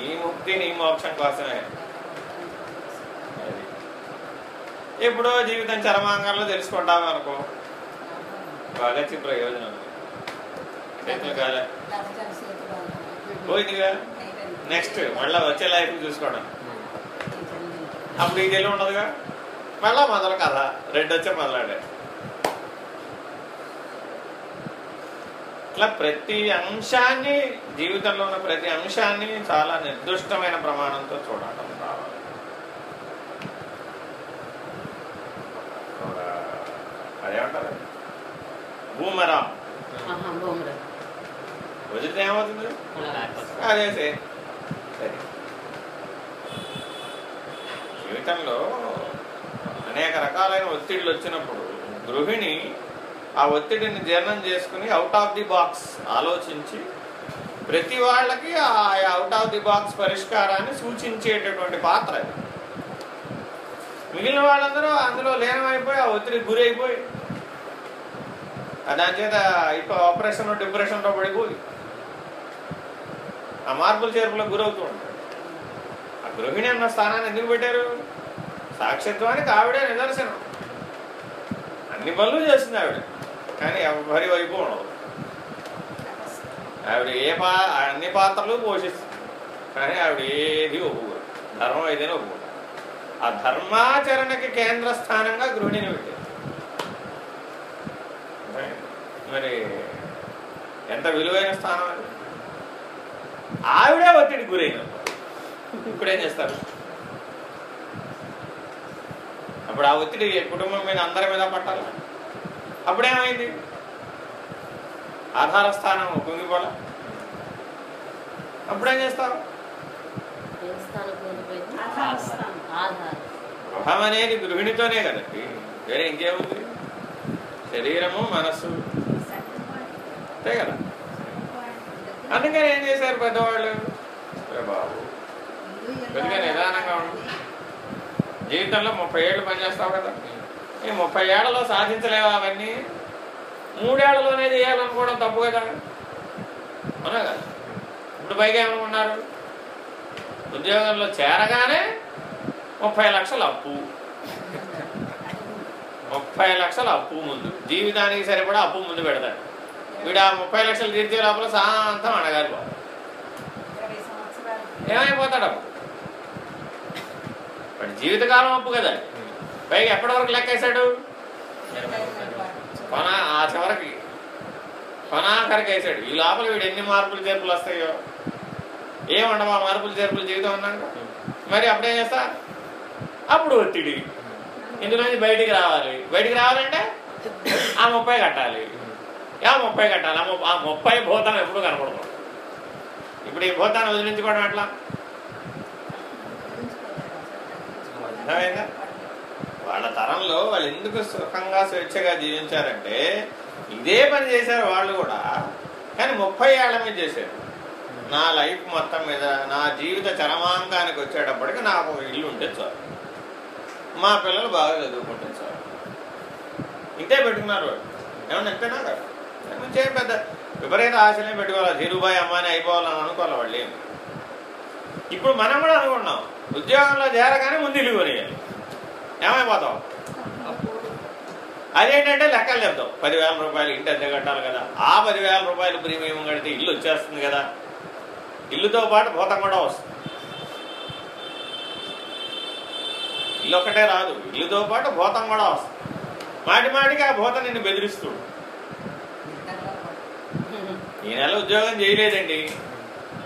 నీ ముక్తి నీ మోక్షం కోసమే. ఎప్పుడో జీవితం చరమాంగంలో తెలుసుకుంటాము అనుకో. బాగా వచ్చి ప్రయోజనం కాలే పోయిందిగా? నెక్స్ట్ మళ్ళీ వచ్చే లైఫ్ చూసుకోవడం. అప్పుడు తెలివి ఉండదుగా? మళ్ళా మొదలు కథ. రెండు వచ్చే మొదలాడే. ఇట్లా ప్రతి అంశాన్ని జీవితంలో ఉన్న ప్రతి అంశాన్ని చాలా నిర్దిష్టమైన ప్రమాణంతో చూడటం రావాలి అదేమంటారు? బూమరా వదిలితే ఏమవుతుంది? అదే సే- సరే. జీవితంలో అనేక రకాలైన ఒత్తిళ్ళు వచ్చినప్పుడు గృహిణి ఆ ఒత్తిడిని జీర్ణం చేసుకుని అవుట్ ఆఫ్ ది బాక్స్ ఆలోచించి ప్రతి వాళ్ళకి ఆ అవుట్ ఆఫ్ ది బాక్స్ పరిష్కారాన్ని సూచించేటటువంటి పాత్ర మిగిలిన వాళ్ళందరూ అందులో లీనమైపోయి ఆ ఒత్తిడికి గురైపోయి దాని చేత ఇప్పుడు ఆపరేషన్ డిప్రెషన్లో పడిపోయి ఆ మార్పుల చేర్పులకు గురవుతూ ఉంటారు. ఆ గృహిణి అన్న స్థానాన్ని ఎందుకు పెట్టారు? సాక్షిత్వానికి ఆవిడే నిదర్శనం. అన్ని పనులు చేస్తుంది ఆవిడ. కానీ ఎవరి వైపు ఉండదు. ఆవిడ ఏ పా అన్ని పాత్రలు పోషిస్తుంది. కానీ ఆవిడ ఏది ఒప్పుకోరు ధర్మం ఏదైనా ఒప్పుకోరు ఆ ధర్మాచరణకి కేంద్ర స్థానంగా గృహిణిని పెట్టారు. మరి ఎంత విలువైన స్థానం అది? ఆవిడే ఒత్తిడి గురైన ఇప్పుడేం చేస్తారు? అప్పుడు ఆ ఒత్తిడి కుటుంబం మీద అందరి మీద పట్టాలి? అప్పుడేమైంది? ఆధార స్థానం కుంగిపోలే అప్పుడేం చేస్తారు గృహం అనేది గృహిణితోనే కదండి. వేరే ఇంకేముంది? శరీరము మనస్సు. అంతే కదా? అందుకని ఏం చేశారు పెద్దవాళ్ళు? "ఒరే బాబు. కొద్దిగా నిదానంగా ఉండు. జీవితంలో ముప్పై ఏళ్ళు పనిచేస్తావు కదా. ఈ ముప్పై ఏళ్ళలో సాధించలేవా అవన్నీ? మూడేళ్ళలోనే చేయాలనుకోవడం తప్పు కదా. అవునా కదా? ఇప్పుడు పైగా ఏమనుకున్నారు? ఉద్యోగంలో చేరగానే ముప్పై లక్షల అప్పు. ముప్పై లక్షల అప్పు ముందు. జీవితానికి సరిపడా అప్పు ముందు పెడతాడు వీడు ఆ ముప్పై లక్షలు తీర్చే లోపల శాంతం అడగాలి బాబు. ఏమైపోతాడు అప్పుడు? వాడి జీవితకాలం అప్పు కదా పైగా ఎప్పటి వరకు లెక్కేశాడు కొన ఆ చివరికి. కొనాఖరికి వేసాడు ఈ లోపల వీడు ఎన్ని మార్పులు చేర్పులు వస్తాయో? ఏమండవు ఆ మార్పులు చేర్పులు జీవితం అన్నాక మరి అప్పుడేం చేస్తా? అప్పుడు ఒత్తిడి. ఇందులోంచి బయటికి రావాలి. బయటికి రావాలంటే ఆ ముప్పై కట్టాలి. ఆ ముప్పై కట్టాలి. ఆ ముప్పై- ఆ ముప్పై ఎప్పుడు కనపడకూడదు ఇప్పుడు ఈ భూతాన్ని వదిలించుకోవడం ఎట్లా? అర్థమైందా? వాళ్ళ తరంలో వాళ్ళు ఎందుకు సుఖంగా స్వేచ్ఛగా జీవించారంటే ఇదే పని చేశారు వాళ్ళు కూడా. కానీ ముప్పై ఏళ్ళ మీద చేశారు. నా లైఫ్ మొత్తం మీద నా జీవిత చరమాంకానికి వచ్చేటప్పటికి నాకు ఒక ఇల్లు ఉంటే చాలు. మా పిల్లలు బాగా చదువుకుంటే చాలు. ఇంతే పెట్టుకున్నారు వాళ్ళు. ఏమన్నా ఎంతేనా కదా దాని పెద్ద విపరీత ఆశలే పెట్టుకోవాలి. ధీరుబాయి అమ్మాని అయిపోవాలని అనుకోవాలి వాళ్ళు ఇప్పుడు మనం కూడా అనుకుంటున్నాం. ఉద్యోగంలో చేరగానే ముందు ఇల్లు కొనియాలి. ఏమైపోతాం? అదేంటంటే లెక్కలు చెప్తాం. పదివేల రూపాయలు ఇంటి అద్దె కట్టాలి కదా. ఆ పదివేల రూపాయలు ప్రీమియం కడితే ఇల్లు వచ్చేస్తుంది కదా. ఇల్లుతో పాటు భూతం కూడా వస్తుంది. ఇల్లు ఒక్కటే రాదు. ఇల్లుతో పాటు భూతం కూడా వస్తుంది. మాటి మాటికి ఆ భూతం నిన్ను బెదిరిస్తుడు ఈ నెల ఉద్యోగం చేయలేదండి.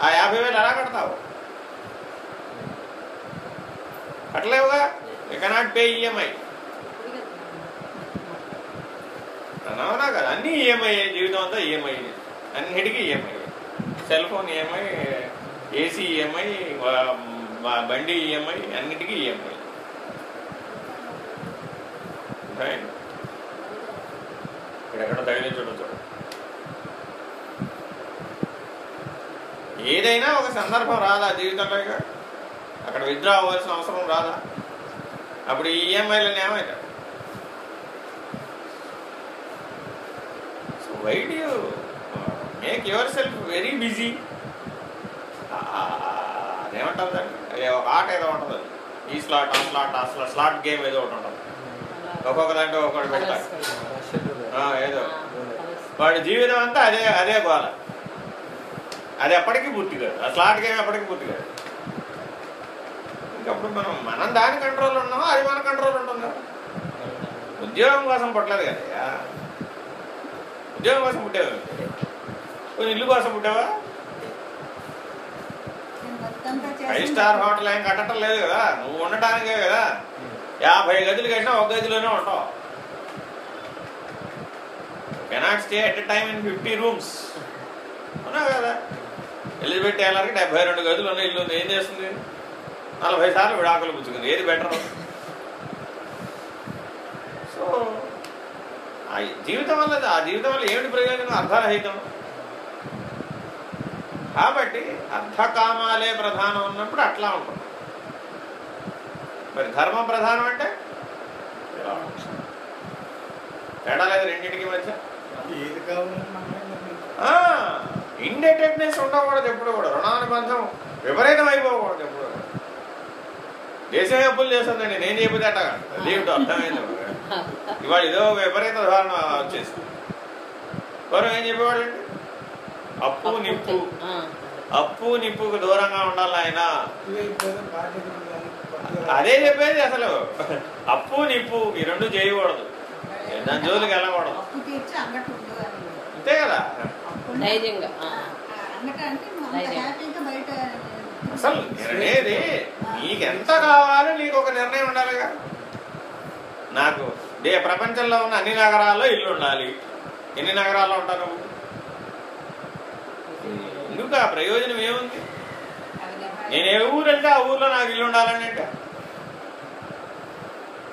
ఆ యాభై వేలు ఎలా కడతావు? కట్టలేవుగా? యూ పే ఈఎంఐ అవునా కదా అన్నీ ఈఎంఐ జీవితం అంతా ఈఎంఐ. అన్నిటికీ EMI. Cell phone EMI AC EMI బండి ఈఎంఐ అన్నిటికీ ఈఎంఐ. ఇక్కడెక్కడ తగిలి చూడొచ్చు ఏదైనా ఒక సందర్భం రాదా జీవితంలో అక్కడ విత్డ్రా అవ్వాల్సిన అవసరం రాదా? అప్పుడు ఈ ఈఎంఐలను ఏమైతే so why you make yourself very busy అదేమంటారు దాన్ని? ఒక ఆట ఏదో ఉంటుంది ఈ స్లాట్ ఆ స్లాట్ ఆ స్లాట్ స్లాట్ గేమ్ ఏదో ఒకటి ఉంటుంది. ఒక్కొక్క దాంట్లో ఒక్కొక్కటి పెడతారు. ఏదో. వాడి జీవితం అంతా అదే అదే గోల. అది ఎప్పటికీ పూర్తి కాదు. ఆ స్లాట్ గేమ్ ఎప్పటికీ పూర్తి కాదు. ఇంకప్పుడు మనం మనం దాని కంట్రోల్ ఉన్నామో? అది మన కంట్రోల్ ఉంటుంది? ఉద్యోగం కోసం పుట్టలేదు కదా ఉద్యోగం కోసం పుట్టేవా కొన్ని ఇల్లు కోసం పుట్టావా? ఫైవ్ స్టార్ హోటల్ ఏం కట్టడం లేదు కదా. నువ్వు ఉండటానికే కదా. యాభై గదులు కట్టినా ఒక గదిలోనే ఉంటావు. Cannot stay at time in fifty rooms అవునా కదా. ఎలిజబెత్ టైలర్కి డెబ్బై రెండు గదులు ఉన్న ఇల్లు ఉంది ఏం చేస్తుంది? నలభై సార్లు విడాకులు పుచ్చుకుంది. ఏది బెటర్ సో ఆ జీవితం వల్ల ఆ జీవితం వల్ల ఏమిటి ప్రయోజనం? అర్ధరహితం. కాబట్టి అర్థకామాలే ప్రధానం ఉన్నప్పుడు అట్లా ఉంటుంది. మరి ధర్మం ప్రధానం అంటే. తేడా లేదు రెండింటికి మధ్య. ఇండెటెడ్నెస్ ఉండకూడదు ఎప్పుడు కూడా. రుణానుబంధం విపరీతం అయిపోకూడదు ఎప్పుడు కూడా. దేశం అప్పులు చేస్తుందండి నేను చెప్పితే అట్ట అదేమిటో అర్థమైంది ఇవాళ ఇదో విపరీత ధారణ వచ్చేసింది. పూర్వం ఏం చెప్పేవాళ్ళండి? అప్పు నిప్పు. అప్పు నిప్పుకు దూరంగా ఉండాలి ఆయన అదే చెప్పేది అసలు. అప్పు నిప్పు ఈ రెండు చేయకూడదు. దాని జోలికి వెళ్ళకూడదు. అంతే కదా. అసలు నేను అనేది నీకు ఎంత కావాలో? నీకు ఒక నిర్ణయం ఉండాలిగా. నాకు దే ప్రపంచంలో ఉన్న అన్ని నగరాల్లో ఇల్లు ఉండాలి. ఎన్ని నగరాల్లో నువ్వు ఎందుకు ఆ ప్రయోజనం ఏముంది? నేను ఏ ఊరు వెళ్తే ఆ ఊర్లో నాకు ఇల్లు ఉండాలని అంటే?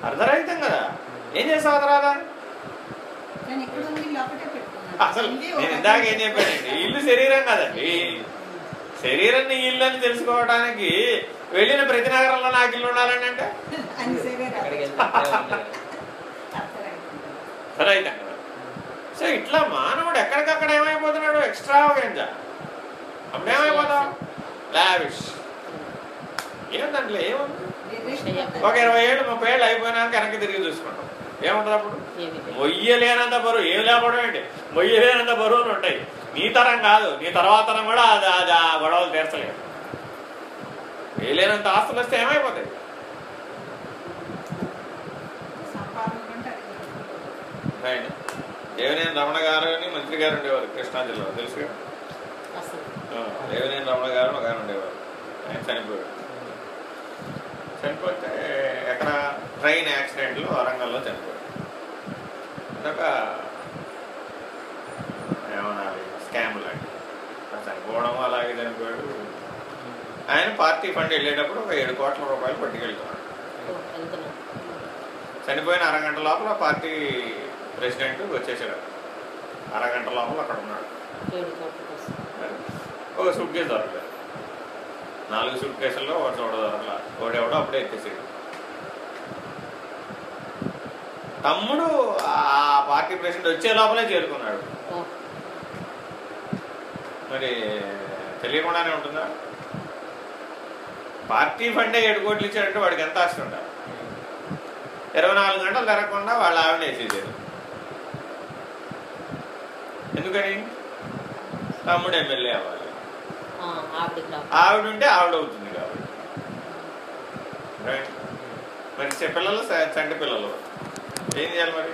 అర్ధరహితం కదా. ఏం చేస్తావు తర్వాత అసలు నేను. ఇందాక ఏం చెప్పానండి? ఇల్లు శరీరం కదండి. శరీరం నీ ఇల్లు అని తెలుసుకోవడానికి వెళ్ళిన ప్రతి నగరంలో నాకు ఇల్లు ఉండాలని అంటే? సో ఇట్లా మానవుడు ఎక్కడికక్కడ ఏమైపోతున్నాడు? ఎక్స్ట్రా అప్పుడు ఏమైపోతాం లావిష్ ఏం దాంట్లో ఏముంది. ఒక ఇరవై ఏళ్ళు ముప్పై ఏళ్ళు అయిపోయినాక వెనక్కి తిరిగి చూసుకుంటాం. ఏముంటుంది అప్పుడు? మొయ్యలేనంత బరువు. ఏం లేకపోవడం ఏంటి? మొయ్యలేనంత బరువులు ఉంటాయి. నీ తరం కాదు నీ తర్వాత తరం కూడా అది అది ఆ గొడవలు తీర్చలేదు వేయలేనంత ఆస్తులు వస్తే ఏమైపోతాయి? రైట్ దేవినేని రమణ గారు అని మంత్రి గారు ఉండేవారు కృష్ణా జిల్లాలో తెలుసు దేవినేని రమణ గారు ఒక ఆయన ఉండేవారు. ఆయన చనిపోయాడు. చనిపోతే ఎక్కడ ట్రైన్ యాక్సిడెంట్లో వరంగల్లో చనిపోయాడు. ఒక స్కామ్ లాంటి ఆ చనిపోవడం అలాగే చనిపోయాడు. ఆయన పార్టీ ఫండ్ వెళ్ళేటప్పుడు ఒక ఏడు కోట్ల రూపాయలు పట్టుకెళ్తున్నాడు చనిపోయిన అరగంట లోపల పార్టీ ప్రెసిడెంట్ వచ్చేసాడు. అరగంట లోపల అక్కడ ఉన్నాడు. ఒక సూట్ కేసు దొరకలేదు. నాలుగు సూట్ కేసుల్లో ఒక చోట దొరకల. ఒకడెవడో అప్పుడే ఎత్తేసాడు. తమ్ముడు ఆ పార్టీ ప్రెసిడెంట్ వచ్చే లోపలే చేరుకున్నాడు. మరి తెలియకుండానే ఉంటుందా? పార్టీ ఫండే ఏడు కోట్లు ఇచ్చాడంటే వాడికి ఎంత ఆస్తి ఉండాలి? ఇరవై నాలుగు గంటలు తిరగకుండా వాళ్ళ ఆవిడ వేసేసారు. ఎందుకని? తమ్ముడు ఎమ్మెల్యే అవ్వాలి. ఆవిడ ఉంటే ఆవిడ అవుతుంది కాబట్టి. Right? మరి పిల్లలు చంటి పిల్లలు. ఏం చేయాలి మరి?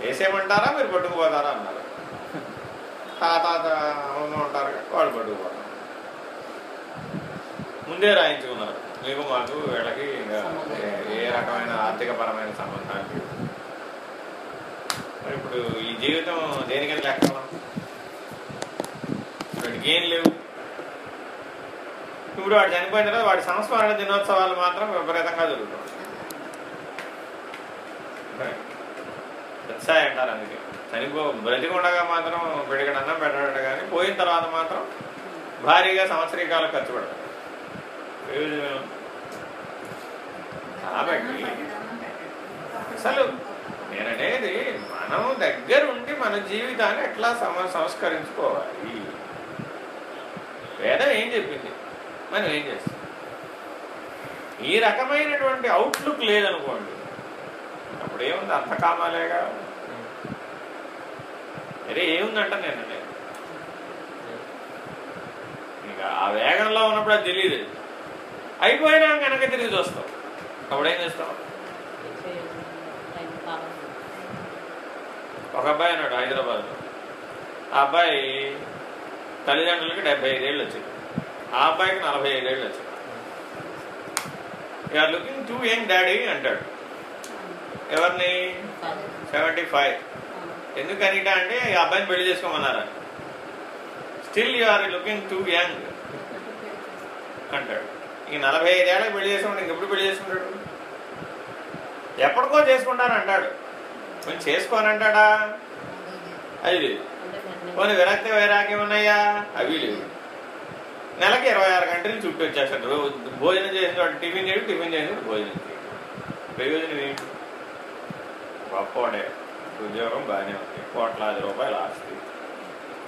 వేసేయమంటారా? మీరు పట్టుకుపోతారా అన్నారు. తాత అమ్మ ఉంటారు వాళ్ళు పట్టుకుపోతారు ముందే రాయించుకున్నారు మీకు మాకు వీళ్ళకి ఇంకా ఏ- రకమైన ఆర్థిక పరమైన సంబంధాలు మరి ఇప్పుడు ఈ జీవితం దేనికని లెక్క వాడికి ఏం లేవు ఇప్పుడు వాడు చనిపోయిన తర్వాత వాడి సంస్మరణ దినోత్సవాలు మాత్రం విపరీతంగా జరుగుతుంది సత్సాయి అంటారు అందుకే చనిపో బ్రతికుండగా మాత్రం పెడిగడ పెట్టడం కానీ పోయిన తర్వాత మాత్రం భారీగా సంవత్సరీకాలకు ఖర్చు పెడతాడు ప్రయోజనం కాబట్టి అసలు నేననేది మనం దగ్గరుండి మన జీవితాన్ని ఎట్లా సమ సంస్కరించుకోవాలి? వేదం ఏం చెప్పింది? మనం ఏం చేస్తాం? ఈ రకమైనటువంటి అవుట్లుక్ లేదనుకోండి. అప్పుడు ఏముంది అరే ఏముందంట నేను? అనేది. ఇక ఆ వేగంలో ఉన్నప్పుడు అది తెలియదు అయిపోయినా కనుక తిరిగి చూస్తాం. అప్పుడు ఏం చేస్తాం? ఒక అబ్బాయి అన్నాడు హైదరాబాద్లో. ఆ అబ్బాయి తల్లిదండ్రులకి డెబ్బై ఐదేళ్ళు వచ్చింది. ఆ అబ్బాయికి నలభై ఐదేళ్ళు వచ్చింది. Are looking too young daddy అంటాడు. ఎవరిని సెవెంటీ ఫైవ్ ఎందుకనిట అంటే ఈ అబ్బాయిని పెళ్ళి చేసుకోమన్నారు still you are looking too young అంటాడు. ఈ నలభై ఐదేళ్ళకి పెళ్ళి చేసుకుంటాడు ఇంకెప్పుడు పెళ్ళి చేసుకుంటాడు? ఎప్పటికో చేసుకుంటాను అంటాడు. కొంచెం చేసుకోనంటాడా అది లేదు. కొన్ని విరక్తి వైరాగ్యం ఉన్నాయా? అవి లేవు. నెలకి ఇరవై ఆరు గంటలు చుట్టూ వచ్చేస్తాడు. భోజనం చేసిన టిఫిన్ చేయడు టిఫిన్ చేసిన భోజనం చేయడు. ప్రయోజనం ఏంటి గొప్పవాడే. ఉద్యోగం బాగానే ఉంది. కోట్లాది రూపాయలు ఆస్తి.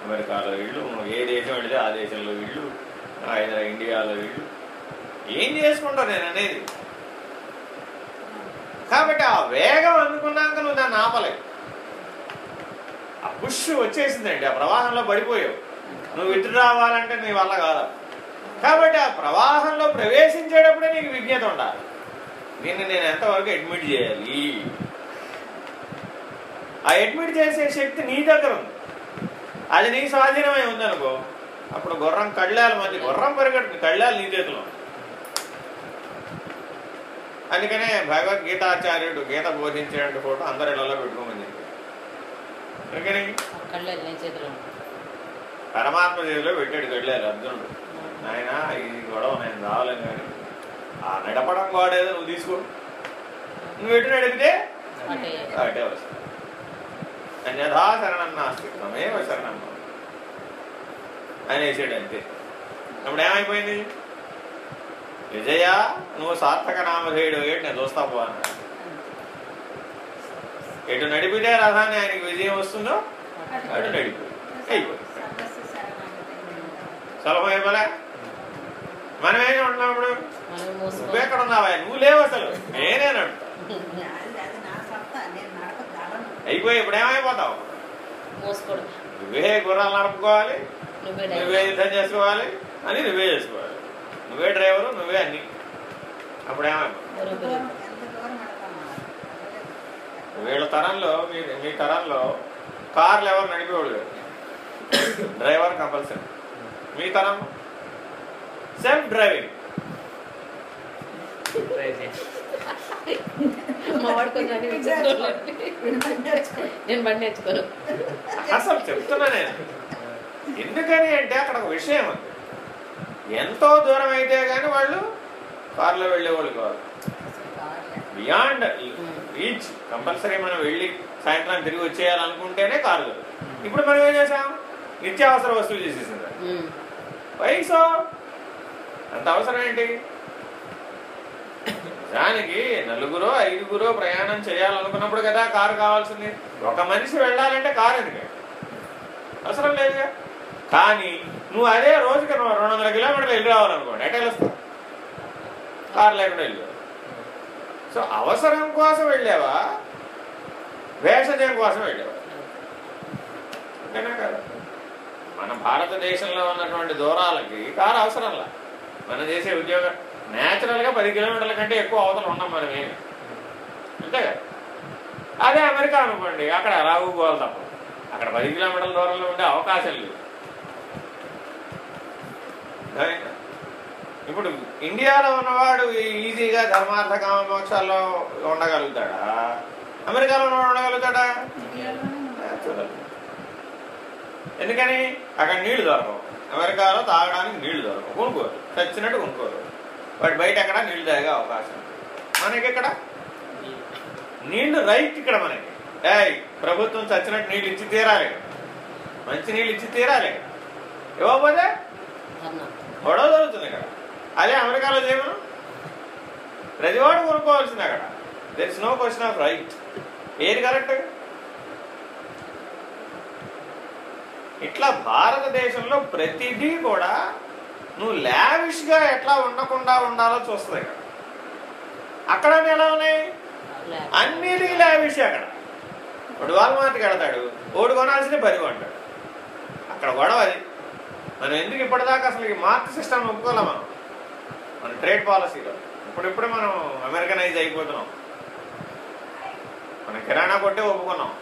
అమెరికాలో ఇళ్ళు ఏ దేశం వెళితే ఆ దేశంలో ఇళ్ళు హైదరా ఇండియాలో ఇళ్ళు. ఏం చేసుకుంటావు నేను అనేది? కాబట్టి ఆ వేగం అందుకున్నాక నువ్వు దాన్ని ఆపలేవు ఆ పుష్ వచ్చేసిందండి ఆ ప్రవాహంలో పడిపోయావు. నువ్వు ఇటు రావాలంటే నీ వల్ల కాదు. కాబట్టి ఆ ప్రవాహంలో ప్రవేశించేటప్పుడే నీకు విజ్ఞత ఉండాలి. దీన్ని నేను ఎంతవరకు అడ్మిట్ చేయాలి? ఆ అడ్మిట్ చేసే శక్తి నీ దగ్గర ఉంది. అది నీ స్వాధీనమై ఉందనుకో అప్పుడు గుర్రం కళ్ళాల మధ్య గుర్రం పరిగెడుతుంది కళ్ళాలు నీ చేతిలో. అందుకనే భగవద్గీతాచార్యుడు గీత బోధించేటువంటి ఫోటో అందరి ఇళ్ళలో పెట్టుకోమని. పరమాత్మ చేతిలో పెట్టాడు కళ్ళారు అర్జునుడు. నాయన ఇది గొడవ నేను రావాలని కానీ ఆ నడపడం వాడేదో నువ్వు తీసుకో. నువ్వు ఎటు నడిపితే అటే వస్తుంది. అన్యథా శరణం నాస్తి త్వమేవ శరణం అనేసాడు అంతే అప్పుడు ఏమైపోయింది? విజయ నువ్వు సార్థక నామధేయుడు ఏంటి నేను చూస్తా పో ఎటు నడిపితే రథాన్ని ఆయనకి విజయం వస్తుందో అటు నడిపి. అయిపోయింది. సులభం మనం ఏం ఉంటున్నాం ఇప్పుడు? మనం నువ్వు ఎక్కడ ఉన్నావా నువ్వు లేవు అసలు. నేనే అది నా సత్తా నేను నడపగలను అయిపోయి ఇప్పుడు ఏమైపోతావు? నువ్వే గుర్రాలు నడుపుకోవాలి నువ్వే. యుద్ధం చేసుకోవాలి అని నువ్వే చేసుకోవాలి. నువ్వే డ్రైవరు నువ్వే అన్ని. అప్పుడు ఏమైపోతావు? వీళ్ళ తరంలో మీ మీ తరంలో కార్లు ఎవరు నడిపేవాడు కాదు. Driver compulsory. మీ తరం? Self driving. మా వాడు కొంచెం అన్ని విచిత్రంలో నేను బండి నేర్చుకోను. అసలు చెప్తున్నా నేను ఎందుకని అంటే అక్కడ ఒక విషయం ఎంతో దూరం అయితే కానీ వాళ్ళు కారులో వెళ్ళేవాళ్ళు కాదు. బియాండ్ రీచ్ కంపల్సరీ మనం వెళ్ళి సాయంత్రం తిరిగి వచ్చేయాలనుకుంటేనే కారు ఇప్పుడు మనం ఏం చేసాం? నిత్యావసర వస్తువులు చేసేసింది. వయసు? అంత అవసరం ఏంటి? నిజానికి నలుగురో ఐదుగురో ప్రయాణం చేయాలనుకున్నప్పుడు కదా కారు కావాల్సింది. ఒక మనిషి వెళ్ళాలంటే కారు ఎందుకు? అవసరం లేదుగా. కానీ నువ్వు అదే రోజుకి రెండు వందల కిలోమీటర్లు వెళ్ళి రావాలనుకోండి ఎట్లా వెళ్ళొస్తావు? కారు లేకుండా వెళ్ళి సో అవసరం కోసం వెళ్ళావా? వేషజం కోసం వెళ్ళావా? అంతేనా కదా. మన భారతదేశంలో ఉన్నటువంటి దూరాలకి కారు అవసరంలా. మనం చేసే ఉద్యోగం న్యాచురల్గా పది కిలోమీటర్ల కంటే ఎక్కువ అవతల ఉన్నాం మనం ఏమి అంతే కదా? అదే అమెరికా అనుకోండి అక్కడ ఎలా ఊగోవాలి తప్ప. అక్కడ పది కిలోమీటర్ల దూరంలో ఉండే అవకాశం లేదు? ఇప్పుడు ఇండియాలో ఉన్నవాడు ఈజీగా ధర్మార్థ కామ మోక్షాల్లో ఉండగలుగుతాడా? అమెరికాలో ఉన్నవాడు ఉండగలుగుతాడా? ఎందుకని? అక్కడ నీళ్ళు దొరకవు. అమెరికాలో తాగడానికి నీళ్ళు దొరకవు. కొనుక్కోరు. చచ్చినట్టు కొనుక్కోరు. వాటి బయట ఎక్కడ నీళ్ళు తాగే అవకాశం. మనకి ఇక్కడ నీళ్ళు రైట్ ఇక్కడ మనకి. ఏయ్ ప్రభుత్వం చచ్చినట్టు నీళ్ళు ఇచ్చి తీరాలి. మంచి నీళ్ళు ఇచ్చి తీరాలి. ఇవ్వకపోతే గొడవ జరుగుతుంది ఇక్కడ అదే అమెరికాలో చేయమను? ప్రతివాడు కొనుక్కోవాల్సింది అక్కడ. There is no question of right ఏది కరెక్ట్ ఇట్లా భారతదేశంలో ప్రతిదీ కూడా నువ్వు లావిష్గా ఎట్లా ఉండకుండా ఉండాలో చూస్తుంది ఇక్కడ అక్కడ ఎలా ఉన్నాయి? అన్నిటికీ లావిష్ అక్కడ. ఒకటి వాళ్ళ మాటకి వెళతాడు ఓడి కొనాల్సిన పది కొంటాడు అక్కడ గొడవ అది. మనం ఎందుకు ఇప్పటిదాకా అసలు ఈ మార్క్ సిస్టమ్ ఒప్పుకోలే మనం? మన ట్రేడ్ పాలసీలో. ఇప్పుడిప్పుడే మనం అమెరికనైజ్ అయిపోతున్నాం. మన కిరాణా కొట్టే ఒప్పుకున్నాం.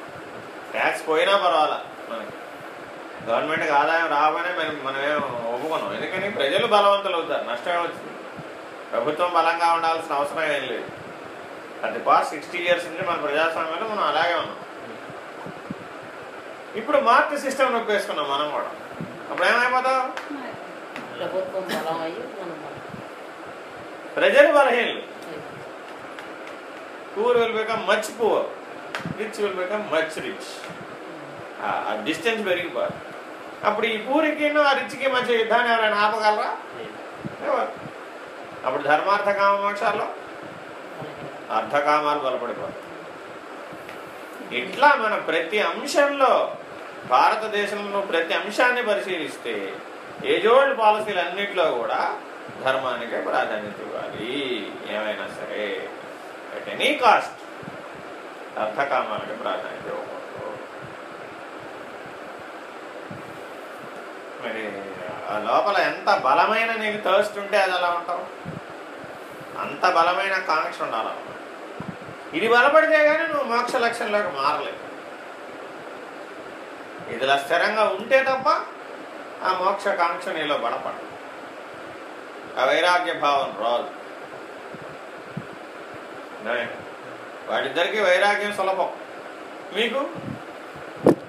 ట్యాక్స్ పోయినా పర్వాలా మనకి? గవర్నమెంట్కి ఆదాయం రాగానే మనం మనమేం ఒప్పుకున్నాం ఎందుకని? ప్రజలు బలవంతులు అవుతారు. నష్టమే వచ్చింది. ప్రభుత్వం బలంగా ఉండాల్సిన అవసరం ఏం లేదు. అది పాస్ సిక్స్టీ ఇయర్స్ నుంచి మన ప్రజాస్వామ్యంలో మనం అలాగే ఉన్నాం. ఇప్పుడు మార్క్ సిస్టమ్ నొప్పేసుకున్నాం మనం కూడా. అప్పుడు ఏమైపోతాం. ప్రజలు బలహీనలు. Poor will become much poor rich will become much rich ఆ డిస్టెన్స్ పెరిగిపోదు అప్పుడు ఈ పూరికి ఆ రుచికి మధ్య యుద్ధాన్ని ఎవరైనా ఆపగలరా? అప్పుడు ధర్మార్థ కామ మోక్షాల్లో అర్ధకామాలు బలపడిపోతాయి. ఇట్లా మన ప్రతి అంశంలో భారతదేశంలో ప్రతి అంశాన్ని పరిశీలిస్తే ఏజోల్డ్ పాలసీలు అన్నింటిలో కూడా ధర్మానికే ప్రాధాన్యత ఇవ్వాలి. ఏమైనా సరే అట్ ఎనీ కాస్ట్ అర్థకామాలకి ప్రాధాన్యత ఇవ్వాలి మరి ఆ లోపల ఎంత బలమైన నీకు థర్స్ట్ ఉంటే అది అలా ఉంటావు? అంత బలమైన కాంక్ష ఉండాలి ఇది బలపడితే కానీ నువ్వు మోక్ష లక్ష్యంలోకి మారలేవు. ఇదిలా స్థిరంగా ఉంటే తప్ప ఆ మోక్ష కాంక్ష నీలో బలపడదు. ఆ వైరాగ్య భావం రాదు. అర్థమైందా? వైరాగ్యం సులభం. మీకు?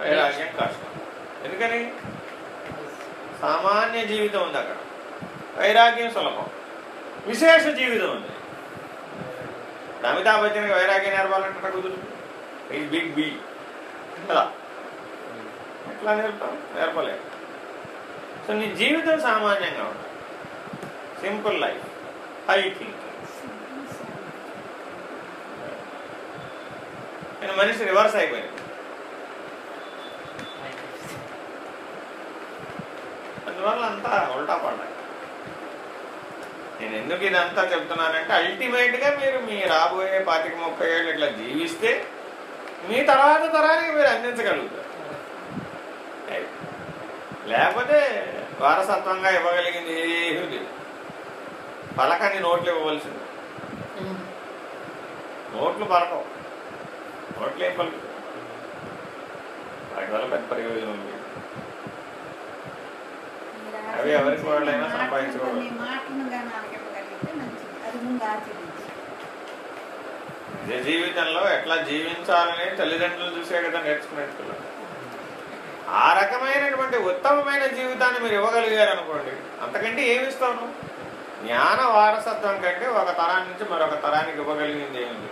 వైరాగ్యం కష్టం. ఎందుకని? సామాన్య జీవితం ఉంది అక్కడ. వైరాగ్యం సులభం. విశేష జీవితం ఉంది. అమితాబ్ బచ్చన్కి వైరాగ్యం నేర్పాలంటే కుదురు. ఈ బిగ్ బి కదా? ఎట్లా నేర్పుతాం? నేర్పలేదు సో నీ జీవితం సామాన్యంగా ఉంటుంది సింపుల్ లైఫ్ హై థింకింగ్ నేను మనిషి రివర్స్ అయిపోయింది అందువల్ల అంతా ఉల్టా పడ్డాయి. నేను ఎందుకు ఇదంతా చెప్తున్నానంటే అల్టిమేట్గా మీరు మీ రాబోయే పాతిక ముప్పై ఏళ్ళు ఇట్లా జీవిస్తే మీ తర్వాత తరానికి మీరు అందించగలుగుతారు. లేకపోతే వారసత్వంగా ఇవ్వగలిగింది ఏమీ లేదు. పలకని నోట్లు ఇవ్వవలసింది. నోట్లు పలకవు. నోట్లు ఏం పలుకు వాటి వల్ల పెద్ద ప్రయోజనం లేదు. అవి ఎవరికి వాళ్ళైనా సంపాదించుకోవాలి. నిజ జీవితంలో ఎట్లా జీవించాలని తల్లిదండ్రులు చూసే కదా నేర్చుకునేది పిల్లలు ఆ రకమైనటువంటి ఉత్తమమైన జీవితాన్ని మీరు ఇవ్వగలిగారు అనుకోండి అంతకంటే ఏమి ఇస్తాను జ్ఞాన వారసత్వం కంటే ఒక తరాన్ని నుంచి మరొక తరానికి ఇవ్వగలిగింది ఏమిటి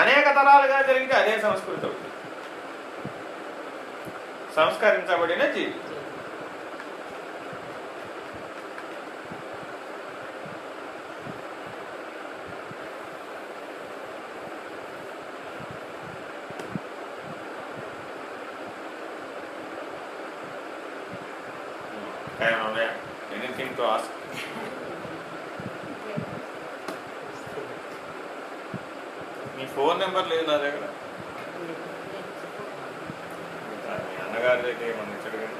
అనేక తరాలుగా జరిగితే అదే సంస్కృతి అవుతుంది. సంస్కరించబడిన జీవితం ఎనీథింగ్ టు ఆస్క్ మీ ఫోన్ నెంబర్ లేదు నా దగ్గర మీ అన్నగారి దగ్గర ఏమన్నా ఇచ్చాడు కానీ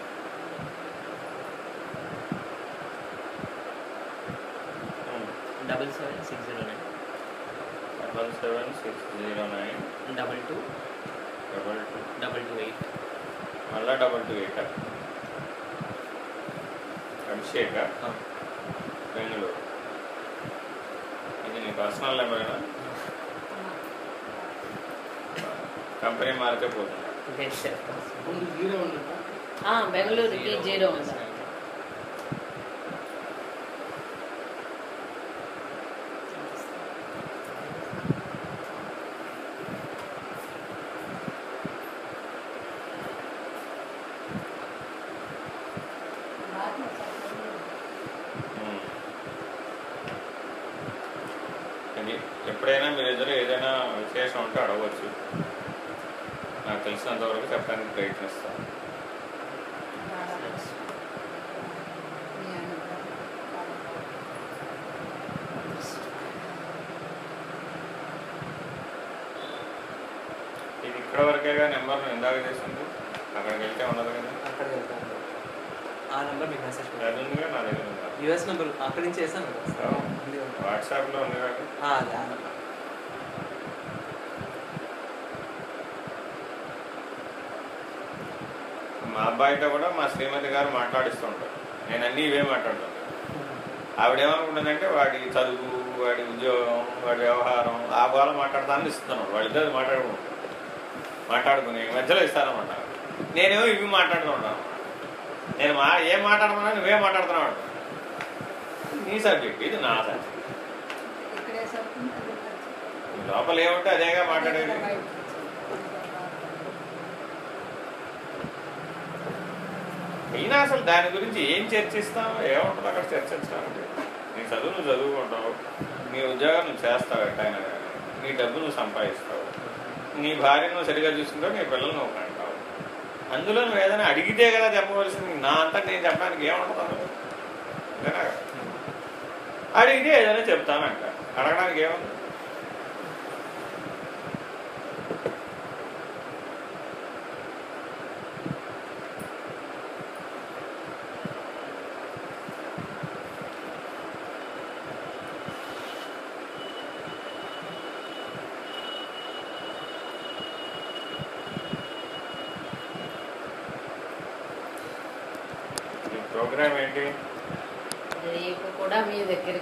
double seven six zero nine double seven six zero nine double two double two double two eight మళ్ళా double two eight Abhishek Bengaluru. ఇది నీ పర్సనల్ నెంబరేనా కంపెనీ మారితే పోతుంది. బెంగళూరుకి జీరో ఉందా? ఎప్పుడైనా మీరిద్దరు ఏదైనా విశేషం ఉంటే అడగవచ్చు. నాకు తెలిసినంతవరకు చెప్పడానికి ప్రయత్నిస్తాను. ఇది ఇక్కడ వరకేగా నెంబర్ ఇందాక చేసింది? అక్కడికి వెళ్తే ఉండదు కదా. అక్కడికి వెళ్తాను. ఆ నెంబర్ మీకు మెసేజ్ నా దగ్గర యూఎస్ నెంబర్ అక్కడి నుంచి కదా. వాట్సాప్లో ఉంది అదే మా అబ్బాయితో కూడా మా శ్రీమతి గారు మాట్లాడిస్తుంటారు నేను అన్నీ ఇవే మాట్లాడుతాను. ఆవిడేమనుకుంటుందంటే వాడి చదువు వాడి ఉద్యోగం వాడి వ్యవహారం ఆ గోళ మాట్లాడతానని ఇస్తున్నాడు వాళ్ళిద్దరు మాట్లాడుకుంటారు. మాట్లాడుకుని మధ్యలో ఇస్తానమాట నేనేమో ఇవి మాట్లాడుతూ ఉంటాను. నేను మా ఏం మాట్లాడుతున్నా నువ్వే మాట్లాడుతున్నావు. నీ సబ్జెక్ట్ ఇది నా సబ్జెక్ట్. లోపల ఏముంటే అదేగా మాట్లాడేది? అయినా అసలు దాని గురించి ఏం చర్చిస్తాం ఏముంటుంది అక్కడ చర్చించడానికి? నీ చదువు నువ్వు చదువుకుంటావు నీ ఉద్యోగం నువ్వు చేస్తావు ఎట్టయినా కానీ నీ డబ్బు నువ్వు సంపాదిస్తావు నీ భార్య నువ్వు సరిగా చూసుకుంటావు నీ పిల్లలు నువ్వు కంటావు అందులో నువ్వు ఏదైనా అడిగితే కదా చెప్పవలసింది. నా అంతా నేను చెప్పడానికి ఏముంటుంది? అంతేనా? అడిగితే ఏదైనా చెప్తానంట. అడగడానికి ఏముంది?